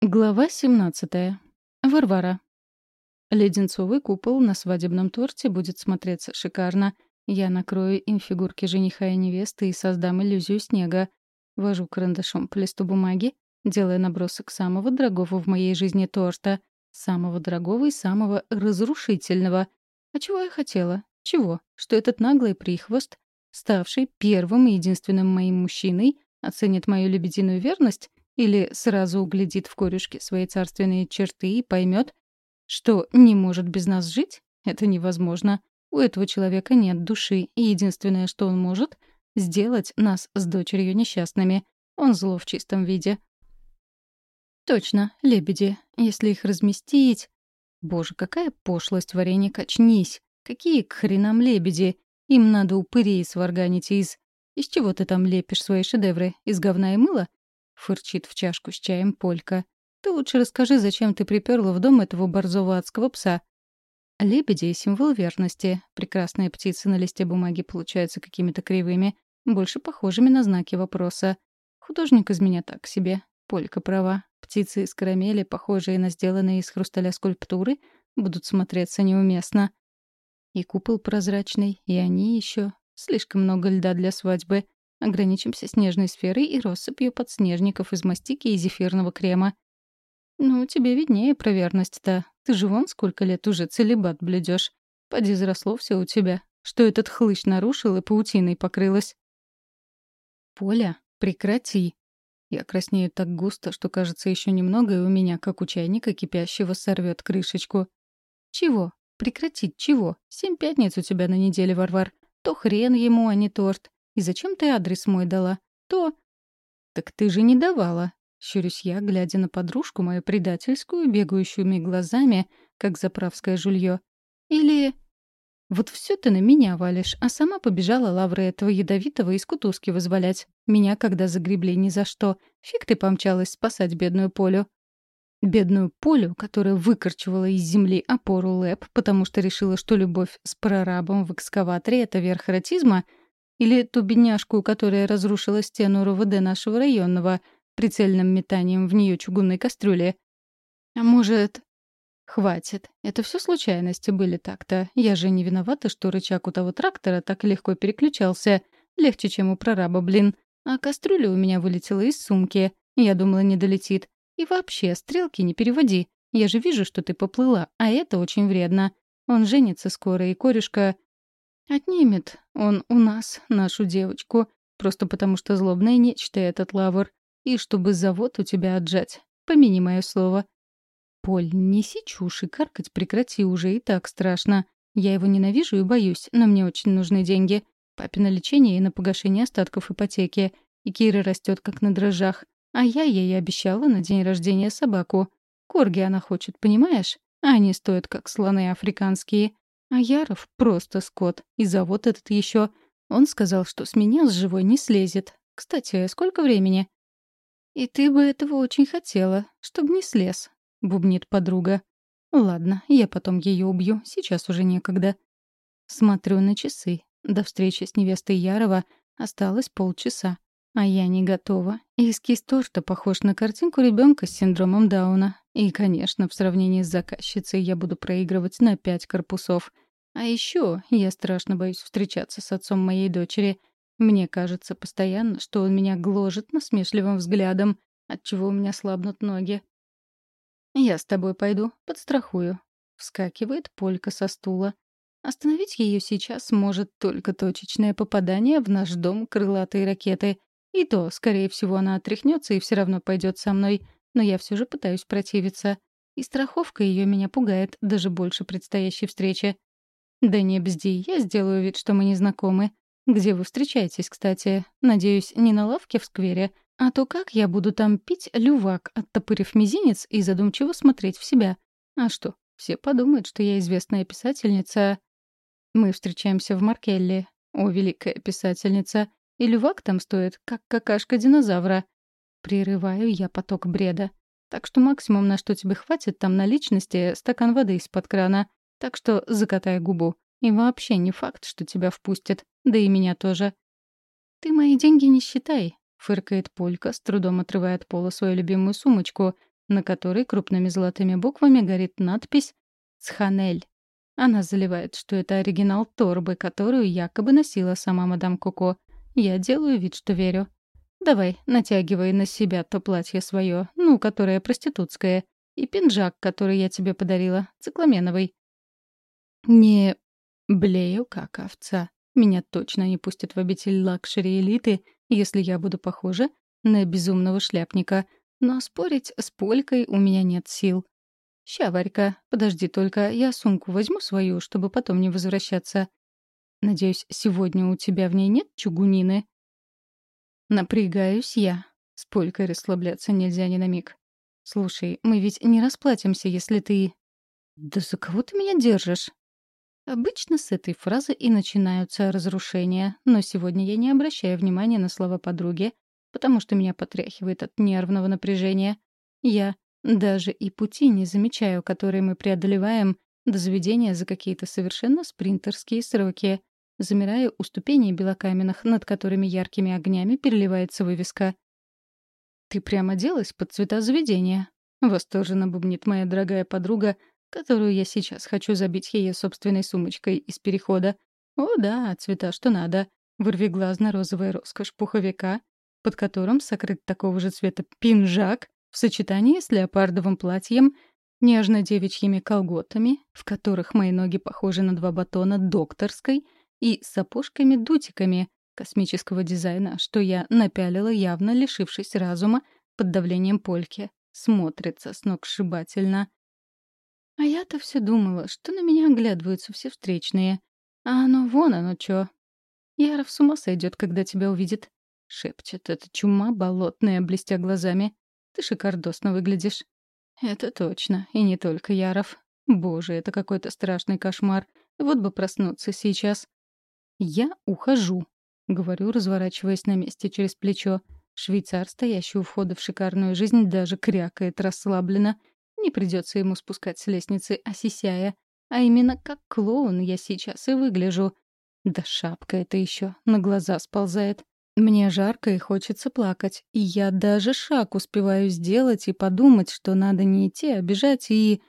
Глава 17. Варвара. Леденцовый купол на свадебном торте будет смотреться шикарно. Я накрою им фигурки жениха и невесты и создам иллюзию снега. Вожу карандашом по листу бумаги, делая набросок самого дорогого в моей жизни торта. Самого дорогого и самого разрушительного. А чего я хотела? Чего? Что этот наглый прихвост, ставший первым и единственным моим мужчиной, оценит мою лебединую верность или сразу углядит в корюшке свои царственные черты и поймет, что не может без нас жить? Это невозможно. У этого человека нет души, и единственное, что он может — сделать нас с дочерью несчастными. Он зло в чистом виде. Точно, лебеди. Если их разместить... Боже, какая пошлость, вареник, очнись. Какие к хренам лебеди? Им надо упырей сварганить из... Из чего ты там лепишь свои шедевры? Из говна и мыла? — фырчит в чашку с чаем Полька. «Ты лучше расскажи, зачем ты приперла в дом этого борзого адского пса». Лебеди — символ верности. Прекрасные птицы на листе бумаги получаются какими-то кривыми, больше похожими на знаки вопроса. Художник из меня так себе. Полька права. Птицы из карамели, похожие на сделанные из хрусталя скульптуры, будут смотреться неуместно. И купол прозрачный, и они еще. Слишком много льда для свадьбы. Ограничимся снежной сферой и россыпью подснежников из мастики и зефирного крема. Ну, тебе виднее про верность-то. Ты же вон сколько лет уже целебат блюдешь. Поди заросло все у тебя. Что этот хлыщ нарушил и паутиной покрылась. Поля, прекрати. Я краснею так густо, что кажется еще немного, и у меня, как у чайника кипящего, сорвет крышечку. Чего? Прекратить чего? Семь пятниц у тебя на неделе, Варвар. То хрен ему, а не торт. И зачем ты адрес мой дала? То... Так ты же не давала. Щурюсь я, глядя на подружку мою предательскую, бегающую глазами, как заправское жулье. Или... Вот все ты на меня валишь, а сама побежала лавры этого ядовитого из кутузки вызволять. Меня, когда загребли ни за что. Фиг ты помчалась спасать бедную Полю. Бедную Полю, которая выкорчевала из земли опору лэп, потому что решила, что любовь с прорабом в экскаваторе — это верх эротизма — или ту бедняжку, которая разрушила стену РОВД нашего районного прицельным метанием в нее чугунной кастрюли? А может... Хватит. Это все случайности были так-то. Я же не виновата, что рычаг у того трактора так легко переключался. Легче, чем у прораба, блин. А кастрюля у меня вылетела из сумки. Я думала, не долетит. И вообще, стрелки не переводи. Я же вижу, что ты поплыла, а это очень вредно. Он женится скоро, и корюшка... Отнимет он у нас нашу девочку, просто потому что злобное нечто этот лавр. И чтобы завод у тебя отжать. Помяни мое слово. Поль, неси чушь и каркать прекрати уже, и так страшно. Я его ненавижу и боюсь, но мне очень нужны деньги. Папе на лечение и на погашение остатков ипотеки. И Кира растет как на дрожжах. А я ей обещала на день рождения собаку. Корги она хочет, понимаешь? А они стоят как слоны африканские. А Яров просто скот. И завод этот еще. Он сказал, что с меня с живой не слезет. Кстати, сколько времени? И ты бы этого очень хотела, чтобы не слез, бубнит подруга. Ладно, я потом ее убью, сейчас уже некогда. Смотрю на часы. До встречи с невестой Ярова осталось полчаса. А я не готова. Эскиз торта похож на картинку ребенка с синдромом Дауна. И, конечно, в сравнении с заказчицей я буду проигрывать на пять корпусов. А еще я страшно боюсь встречаться с отцом моей дочери. Мне кажется постоянно, что он меня гложет насмешливым взглядом, отчего у меня слабнут ноги. «Я с тобой пойду, подстрахую», — вскакивает Полька со стула. Остановить ее сейчас может только точечное попадание в наш дом крылатой ракеты. И то, скорее всего, она отряхнется и все равно пойдет со мной. Но я все же пытаюсь противиться. И страховка ее меня пугает даже больше предстоящей встречи. «Да не бзди, я сделаю вид, что мы не знакомы. Где вы встречаетесь, кстати? Надеюсь, не на лавке в сквере? А то как я буду там пить лювак, оттопырив мизинец и задумчиво смотреть в себя? А что, все подумают, что я известная писательница. Мы встречаемся в Маркелле. О, великая писательница. И лювак там стоит, как какашка динозавра. Прерываю я поток бреда. Так что максимум, на что тебе хватит там наличности, стакан воды из-под крана. Так что закатай губу. И вообще не факт, что тебя впустят. Да и меня тоже. «Ты мои деньги не считай», — фыркает Полька, с трудом отрывая от пола свою любимую сумочку, на которой крупными золотыми буквами горит надпись «Сханель». Она заливает, что это оригинал торбы, которую якобы носила сама мадам Коко. Я делаю вид, что верю. Давай, натягивай на себя то платье свое, ну, которое проститутское, и пинжак, который я тебе подарила, цикламеновый. Не блею, как овца. Меня точно не пустят в обитель лакшери элиты, если я буду похожа на безумного шляпника. Но спорить с Полькой у меня нет сил. «Ща, Варька, подожди только, я сумку возьму свою, чтобы потом не возвращаться. Надеюсь, сегодня у тебя в ней нет чугунины?» Напрягаюсь я. С Полькой расслабляться нельзя ни на миг. «Слушай, мы ведь не расплатимся, если ты...» «Да за кого ты меня держишь?» Обычно с этой фразы и начинаются разрушения, но сегодня я не обращаю внимания на слова подруги, потому что меня потряхивает от нервного напряжения. Я даже и пути не замечаю, которые мы преодолеваем до заведения за какие-то совершенно спринтерские сроки. Замираю у ступеней белокаменных, над которыми яркими огнями переливается вывеска. «Ты прямо делась под цвета заведения», — восторженно бубнит моя дорогая подруга, которую я сейчас хочу забить ее собственной сумочкой из перехода. О да, цвета что надо. Вырвиглазно-розовая роскошь пуховика, под которым сокрыт такого же цвета пинжак в сочетании с леопардовым платьем, нежно-девичьими колготами, в которых мои ноги похожи на два батона докторской, и сапожками-дутиками космического дизайна, что я напялила, явно лишившись разума под давлением польки. Смотрится с ног сшибательно. А я-то все думала, что на меня оглядываются все встречные. А оно вон оно чё. Яров с ума сойдет, когда тебя увидит. Шепчет эта чума болотная, блестя глазами. Ты шикардосно выглядишь. Это точно. И не только Яров. Боже, это какой-то страшный кошмар. Вот бы проснуться сейчас. Я ухожу. Говорю, разворачиваясь на месте через плечо. Швейцар, стоящий у входа в шикарную жизнь, даже крякает расслабленно. Не придется ему спускать с лестницы, осисяя. А именно как клоун я сейчас и выгляжу. Да шапка это еще на глаза сползает. Мне жарко и хочется плакать, и я даже шаг успеваю сделать и подумать, что надо не идти, а бежать, и...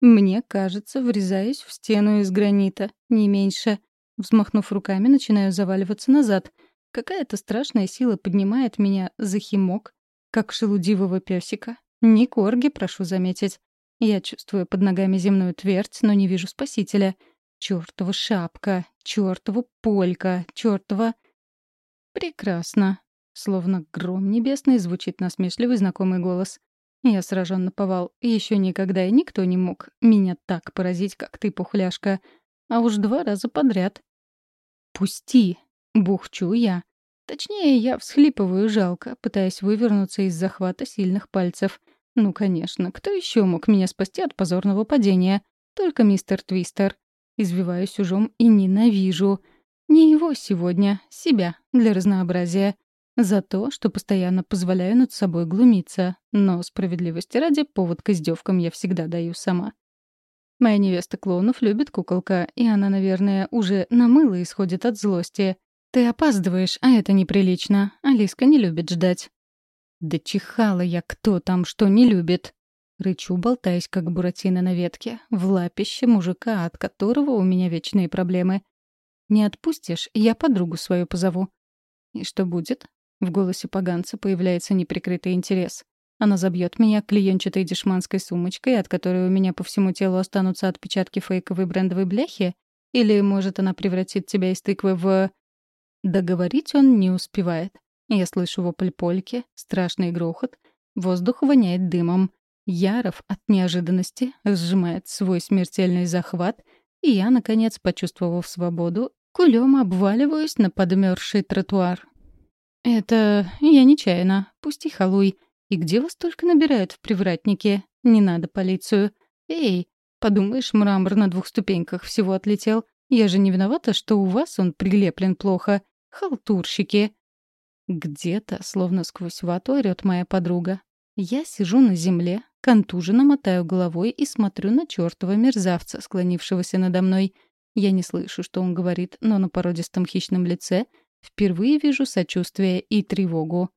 Мне кажется, врезаюсь в стену из гранита, не меньше. Взмахнув руками, начинаю заваливаться назад. Какая-то страшная сила поднимает меня за химок, как шелудивого песика. Не корги, прошу заметить. Я чувствую под ногами земную твердь, но не вижу спасителя. Чёртова шапка, чёртова полька, чёртова... «Прекрасно!» Словно гром небесный звучит насмешливый знакомый голос. Я сражен на повал. Еще никогда и никто не мог меня так поразить, как ты, пухляшка. А уж два раза подряд. «Пусти!» — бухчу я. Точнее, я всхлипываю жалко, пытаясь вывернуться из захвата сильных пальцев. Ну, конечно, кто еще мог меня спасти от позорного падения? Только мистер Твистер. Извиваюсь ужом и ненавижу. Не его сегодня, себя, для разнообразия. За то, что постоянно позволяю над собой глумиться. Но справедливости ради, повод к издевкам я всегда даю сама. Моя невеста клоунов любит куколка, и она, наверное, уже намыла и сходит от злости. Ты опаздываешь, а это неприлично. Алиска не любит ждать. Да чихала я, кто там что не любит. Рычу, болтаясь, как буратино на ветке, в лапище мужика, от которого у меня вечные проблемы. Не отпустишь, я подругу свою позову. И что будет? В голосе поганца появляется неприкрытый интерес. Она забьет меня клеенчатой дешманской сумочкой, от которой у меня по всему телу останутся отпечатки фейковой брендовой бляхи? Или, может, она превратит тебя из тыквы в... Договорить он не успевает. Я слышу вопль польки, страшный грохот. Воздух воняет дымом. Яров от неожиданности сжимает свой смертельный захват, и я, наконец, почувствовав свободу, кулем обваливаюсь на подмерзший тротуар. «Это я нечаянно. Пусти, халуй. И где вас только набирают в привратнике? Не надо полицию. Эй, подумаешь, мрамор на двух ступеньках всего отлетел. Я же не виновата, что у вас он прилеплен плохо. Халтурщики!» Где-то, словно сквозь вату, орёт моя подруга. Я сижу на земле, контуженно мотаю головой и смотрю на чёртова мерзавца, склонившегося надо мной. Я не слышу, что он говорит, но на породистом хищном лице впервые вижу сочувствие и тревогу.